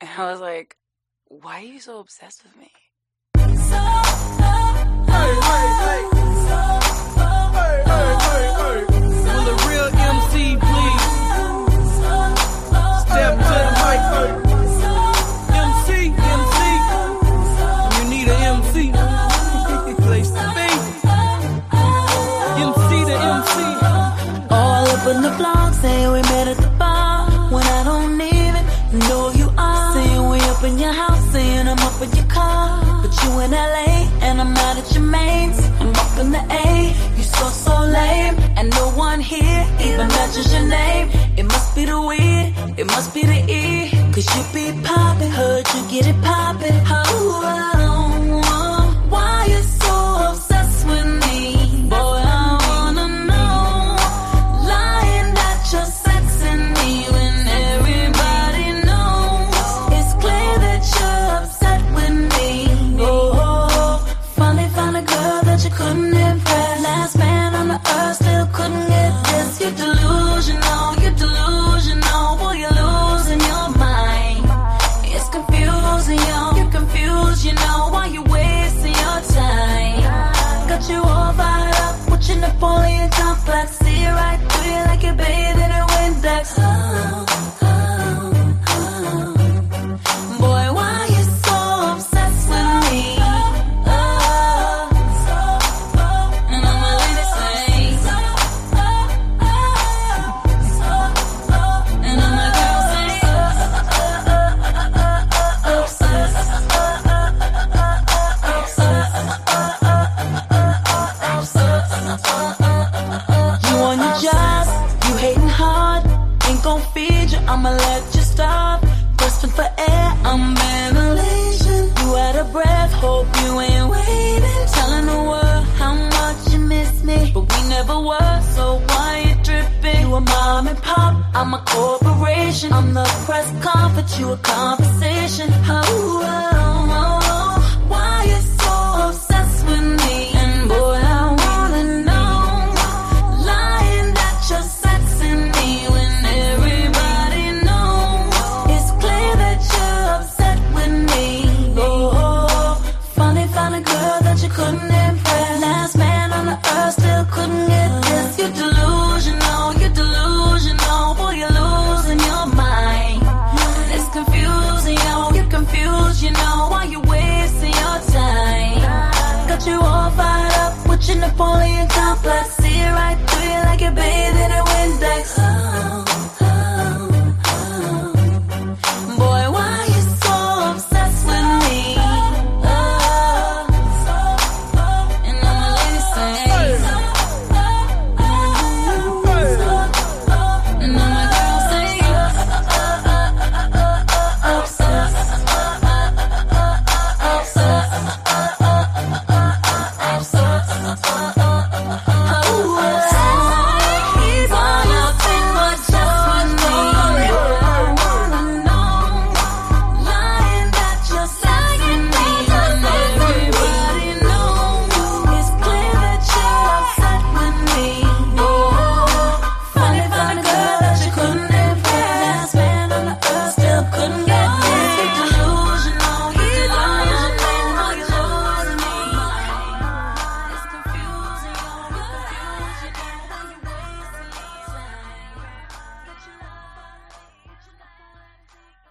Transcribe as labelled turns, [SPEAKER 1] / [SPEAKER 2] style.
[SPEAKER 1] And I was like, why are you so obsessed with me?
[SPEAKER 2] Will uh, uh, you
[SPEAKER 3] in LA and I'm out at your mains. I'm up in the A, you so so lame. And no one here even mentions your name. It must be the weed, it must be the E. Cause you be poppin', heard you get it poppin'. Oh, up with your. See right I'ma let you starve. Grasping for air, I'm ventilation. You out of breath, hope you ain't waiting. Telling the world how much you miss me, but we never were, so why you dripping? You a mom and pop, I'm a corporation. I'm the press conference, you a conversation. Oh, only in complex. See it right through you like you're bathing in a Windex.